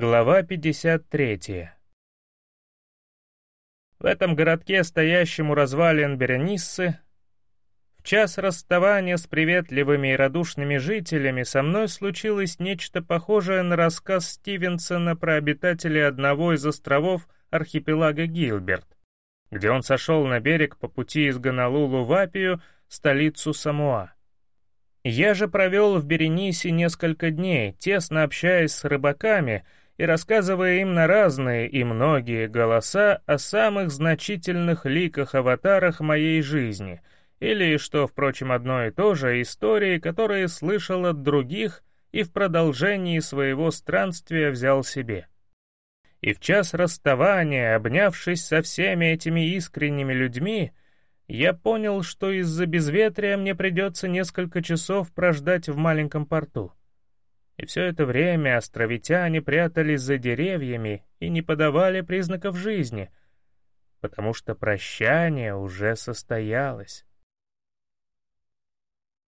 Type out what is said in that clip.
Глава 53 В этом городке, стоящем у развалин Берениссы, в час расставания с приветливыми и радушными жителями со мной случилось нечто похожее на рассказ Стивенсона про обитателей одного из островов архипелага Гилберт, где он сошел на берег по пути из Гонолулу в Апию, столицу Самуа. Я же провел в Беренисе несколько дней, тесно общаясь с рыбаками — и рассказывая им на разные и многие голоса о самых значительных ликах-аватарах моей жизни, или, что, впрочем, одно и то же, истории, которые слышал от других и в продолжении своего странствия взял себе. И в час расставания, обнявшись со всеми этими искренними людьми, я понял, что из-за безветрия мне придется несколько часов прождать в маленьком порту. И все это время островитяне прятались за деревьями и не подавали признаков жизни, потому что прощание уже состоялось.